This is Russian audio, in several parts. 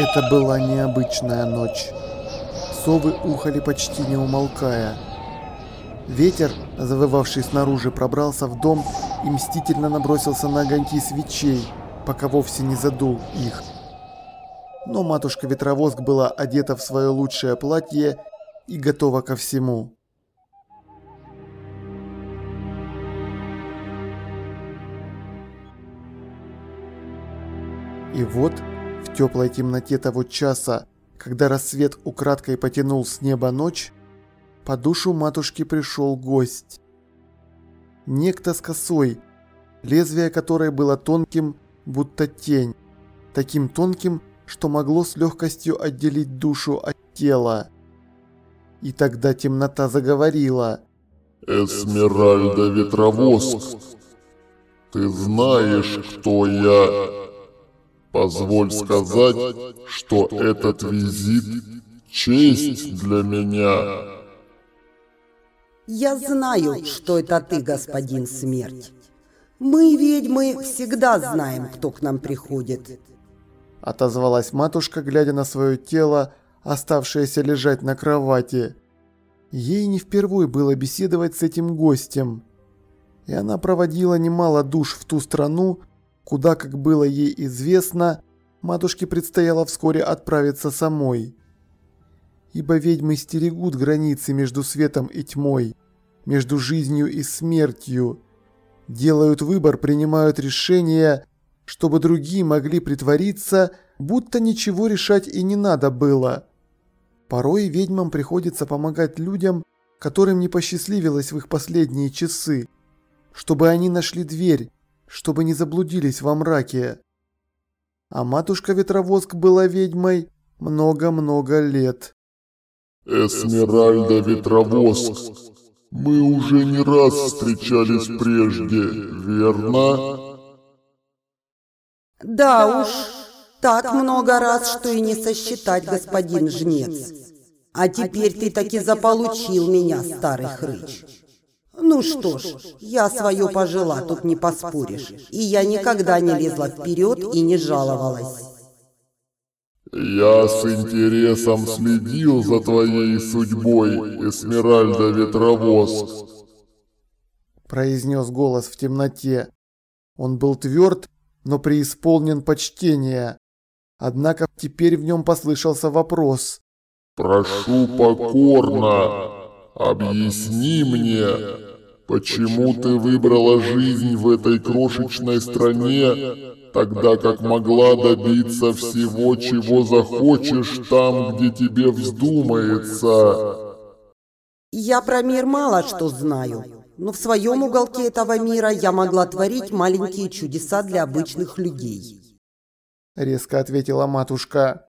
Это была необычная ночь. Совы ухали почти не умолкая. Ветер, завывавший снаружи, пробрался в дом и мстительно набросился на огоньки свечей, пока вовсе не задул их. Но матушка Ветровоск была одета в свое лучшее платье и готова ко всему. И вот, в теплой темноте того часа, когда рассвет украдкой потянул с неба ночь, по душу матушки пришел гость. Некто с косой, лезвие которой было тонким, будто тень, таким тонким, что могло с легкостью отделить душу от тела. И тогда темнота заговорила. «Эсмеральда Ветровоск, ты знаешь, кто я?» Позволь сказать, что этот визит – честь для меня. Я знаю, что это ты, господин Смерть. Мы, ведьмы, всегда знаем, кто к нам приходит. Отозвалась матушка, глядя на свое тело, оставшееся лежать на кровати. Ей не впервые было беседовать с этим гостем. И она проводила немало душ в ту страну, куда, как было ей известно, матушке предстояло вскоре отправиться самой. Ибо ведьмы стерегут границы между светом и тьмой, между жизнью и смертью, делают выбор, принимают решения, чтобы другие могли притвориться, будто ничего решать и не надо было. Порой ведьмам приходится помогать людям, которым не посчастливилось в их последние часы, чтобы они нашли дверь, чтобы не заблудились во мраке. А матушка Ветровоск была ведьмой много-много лет. Эсмеральда Ветровоск, мы уже не раз встречались прежде, верно? Да уж, так много раз, что и не сосчитать, господин Жнец. А теперь ты таки заполучил меня, старый хрыч. Ну что ж, я свое пожила, тут не поспоришь. И я никогда не лезла вперед и не жаловалась. Я с интересом следил за твоей судьбой, Эсмеральда Ветровоз. Произнес голос в темноте. Он был тверд, но преисполнен почтения. Однако теперь в нем послышался вопрос. «Прошу покорно, объясни мне, Почему ты выбрала жизнь в этой крошечной стране, тогда как могла добиться всего, чего захочешь там, где тебе вздумается? Я про мир мало что знаю, но в своем уголке этого мира я могла творить маленькие чудеса для обычных людей. Резко ответила матушка.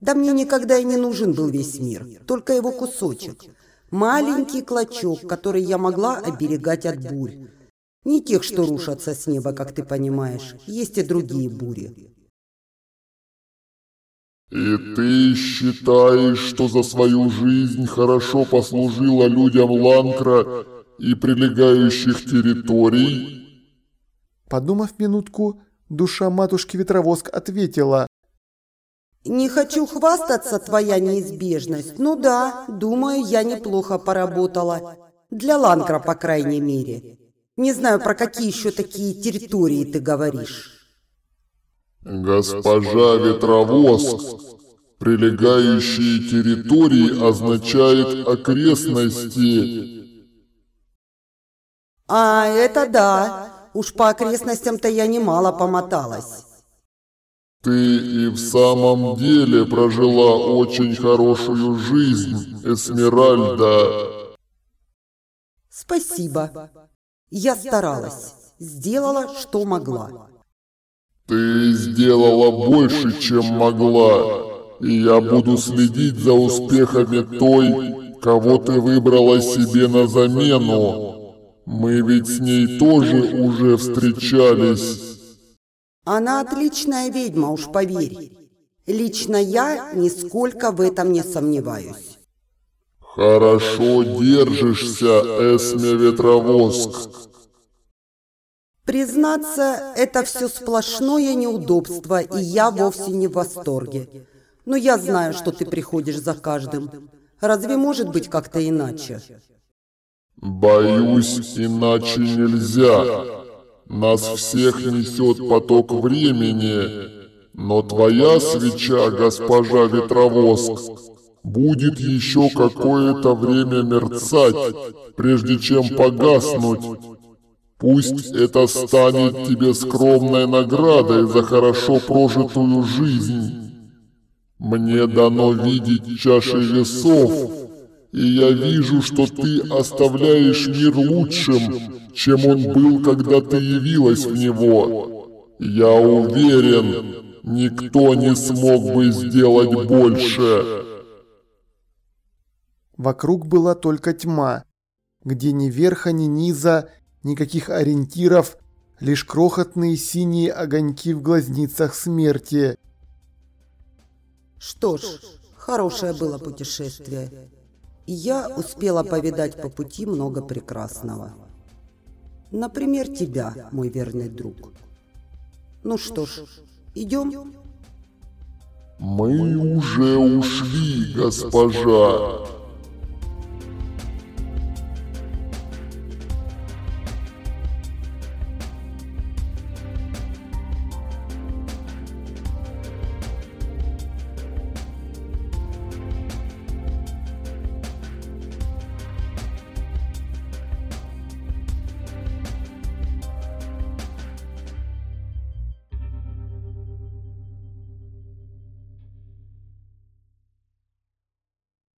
Да мне никогда и не нужен был весь мир, только его кусочек. Маленький клочок, который я могла оберегать от бурь. Не тех, что рушатся с неба, как ты понимаешь. Есть и другие бури. И ты считаешь, что за свою жизнь хорошо послужила людям Ланкра и прилегающих территорий? Подумав минутку, душа матушки Ветровоск ответила. Не хочу хвастаться, твоя неизбежность. Ну да, думаю, я неплохо поработала. Для Ланкра, по крайней мере. Не знаю, про какие еще такие территории ты говоришь. Госпожа Ветровоск, прилегающие территории означает окрестности. А, это да. Уж по окрестностям-то я немало помоталась. Ты и в самом деле прожила очень хорошую жизнь, Эсмеральда. Спасибо. Я старалась. Сделала, что могла. Ты сделала больше, чем могла. И я буду следить за успехами той, кого ты выбрала себе на замену. Мы ведь с ней тоже уже встречались. Она отличная ведьма, уж поверь. Лично я нисколько в этом не сомневаюсь. Хорошо держишься, Эсме Ветровоск. Признаться, это все сплошное неудобство, и я вовсе не в восторге. Но я знаю, что ты приходишь за каждым. Разве может быть как-то иначе? Боюсь, иначе нельзя. Нас всех несет поток времени, но твоя свеча, госпожа Ветровоск, будет еще какое-то время мерцать, прежде чем погаснуть. Пусть это станет тебе скромной наградой за хорошо прожитую жизнь. Мне дано видеть чаши весов, и я вижу, что ты оставляешь мир лучшим, чем он был, когда ты явилась в него. Я уверен, никто не смог бы сделать больше. Вокруг была только тьма, где ни верха, ни низа, никаких ориентиров, лишь крохотные синие огоньки в глазницах смерти. Что ж, хорошее было путешествие. И я успела повидать по пути много прекрасного. Например, тебя, мой верный друг. Ну что ж, идем? Мы уже ушли, госпожа.